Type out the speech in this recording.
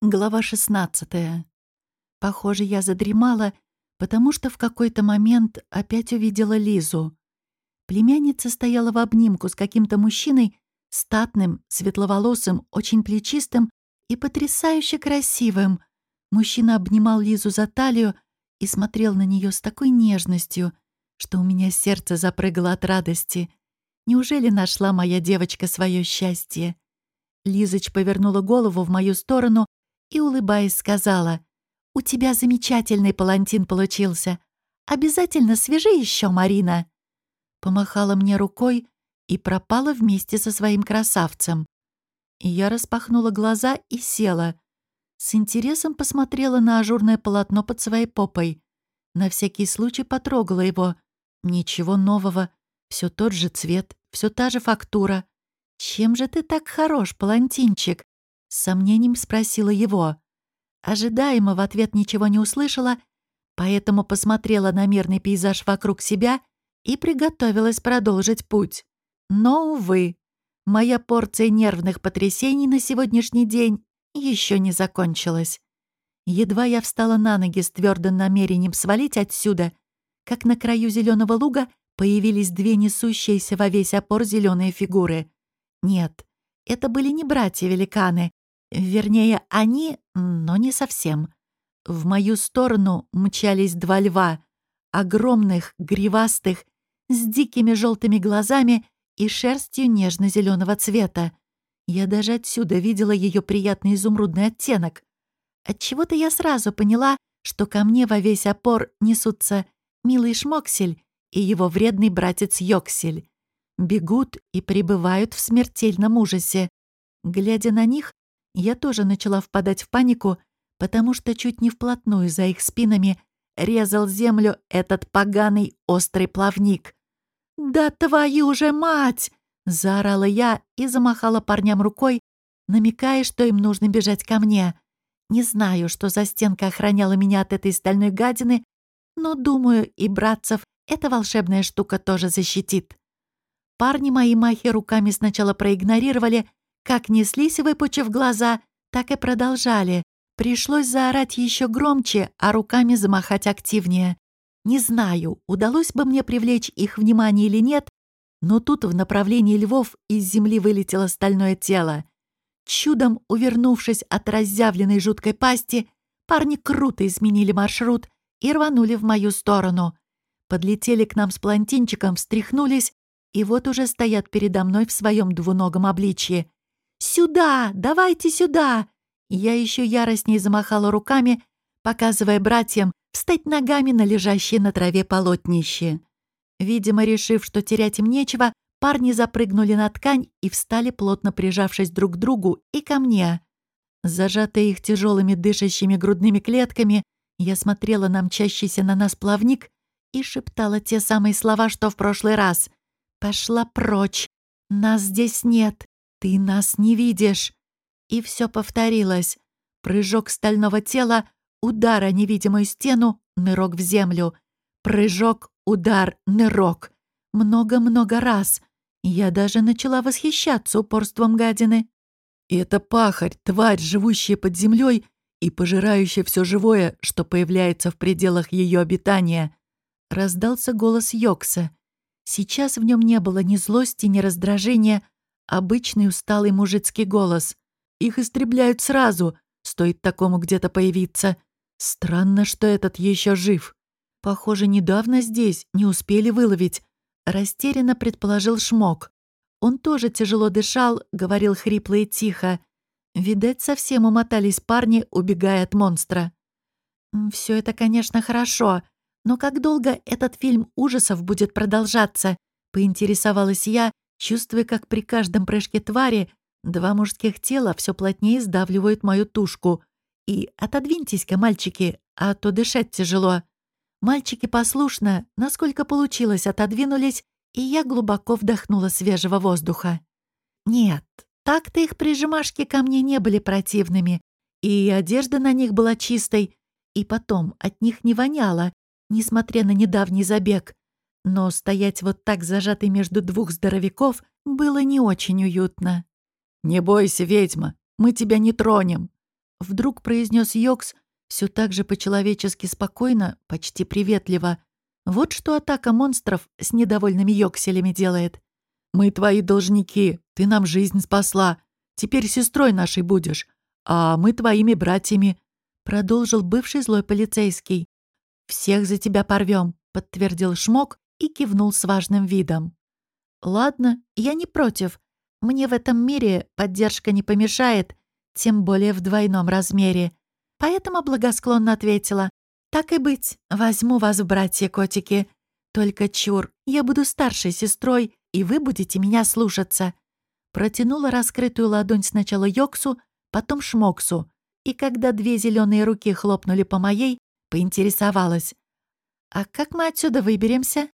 Глава 16. Похоже, я задремала, потому что в какой-то момент опять увидела Лизу. Племянница стояла в обнимку с каким-то мужчиной, статным, светловолосым, очень плечистым и потрясающе красивым. Мужчина обнимал Лизу за талию и смотрел на нее с такой нежностью, что у меня сердце запрыгало от радости. Неужели нашла моя девочка свое счастье? Лизоч повернула голову в мою сторону и, улыбаясь, сказала, «У тебя замечательный палантин получился. Обязательно свяжи еще, Марина». Помахала мне рукой и пропала вместе со своим красавцем. И я распахнула глаза и села. С интересом посмотрела на ажурное полотно под своей попой. На всякий случай потрогала его. Ничего нового. Все тот же цвет, все та же фактура. «Чем же ты так хорош, палантинчик?» С сомнением спросила его. Ожидаемо в ответ ничего не услышала, поэтому посмотрела на мирный пейзаж вокруг себя и приготовилась продолжить путь. Но, увы, моя порция нервных потрясений на сегодняшний день еще не закончилась. Едва я встала на ноги с твердым намерением свалить отсюда, как на краю зеленого луга появились две несущиеся во весь опор зеленые фигуры. Нет, это были не братья-великаны, Вернее, они, но не совсем. В мою сторону мчались два льва, огромных, гривастых, с дикими желтыми глазами и шерстью нежно-зеленого цвета. Я даже отсюда видела ее приятный изумрудный оттенок. Отчего-то я сразу поняла, что ко мне во весь опор несутся милый Шмоксель и его вредный братец Йоксель. Бегут и пребывают в смертельном ужасе. Глядя на них, я тоже начала впадать в панику, потому что чуть не вплотную за их спинами резал землю этот поганый острый плавник. «Да твою же мать!» — заорала я и замахала парням рукой, намекая, что им нужно бежать ко мне. Не знаю, что за стенка охраняла меня от этой стальной гадины, но, думаю, и братцев эта волшебная штука тоже защитит. Парни мои махи руками сначала проигнорировали, как неслись, выпучив глаза, так и продолжали. Пришлось заорать еще громче, а руками замахать активнее. Не знаю, удалось бы мне привлечь их внимание или нет, но тут в направлении львов из земли вылетело стальное тело. Чудом увернувшись от разъявленной жуткой пасти, парни круто изменили маршрут и рванули в мою сторону. Подлетели к нам с плантинчиком, встряхнулись, и вот уже стоят передо мной в своем двуногом обличье. «Сюда! Давайте сюда!» Я еще яростнее замахала руками, показывая братьям встать ногами на лежащее на траве полотнище. Видимо, решив, что терять им нечего, парни запрыгнули на ткань и встали, плотно прижавшись друг к другу и ко мне. Зажатая их тяжелыми дышащими грудными клетками, я смотрела на мчащийся на нас плавник и шептала те самые слова, что в прошлый раз. «Пошла прочь! Нас здесь нет! «Ты нас не видишь!» И все повторилось. Прыжок стального тела, удар о невидимую стену, нырок в землю. Прыжок, удар, нырок. Много-много раз. Я даже начала восхищаться упорством гадины. это пахарь, тварь, живущая под землей и пожирающая все живое, что появляется в пределах ее обитания. Раздался голос Йокса. Сейчас в нем не было ни злости, ни раздражения, Обычный усталый мужицкий голос. Их истребляют сразу, стоит такому где-то появиться. Странно, что этот еще жив. Похоже, недавно здесь не успели выловить. Растерянно предположил Шмок. Он тоже тяжело дышал, говорил хрипло и тихо. Видать, совсем умотались парни, убегая от монстра. Все это, конечно, хорошо, но как долго этот фильм ужасов будет продолжаться? Поинтересовалась я, чувствуя, как при каждом прыжке твари два мужских тела все плотнее сдавливают мою тушку. И отодвиньтесь-ка, мальчики, а то дышать тяжело. Мальчики послушно, насколько получилось, отодвинулись, и я глубоко вдохнула свежего воздуха. Нет, так-то их прижимашки ко мне не были противными, и одежда на них была чистой, и потом от них не воняло, несмотря на недавний забег. Но стоять вот так зажатый между двух здоровяков было не очень уютно. «Не бойся, ведьма, мы тебя не тронем», Вдруг произнес Йокс все так же по-человечески спокойно, почти приветливо. Вот что атака монстров с недовольными Йокселями делает. «Мы твои должники, ты нам жизнь спасла. Теперь сестрой нашей будешь, а мы твоими братьями», — продолжил бывший злой полицейский. «Всех за тебя порвем», — подтвердил Шмок и кивнул с важным видом. «Ладно, я не против. Мне в этом мире поддержка не помешает, тем более в двойном размере. Поэтому благосклонно ответила. «Так и быть, возьму вас в братья-котики. Только чур, я буду старшей сестрой, и вы будете меня слушаться». Протянула раскрытую ладонь сначала Йоксу, потом Шмоксу, и когда две зеленые руки хлопнули по моей, поинтересовалась. «А как мы отсюда выберемся?»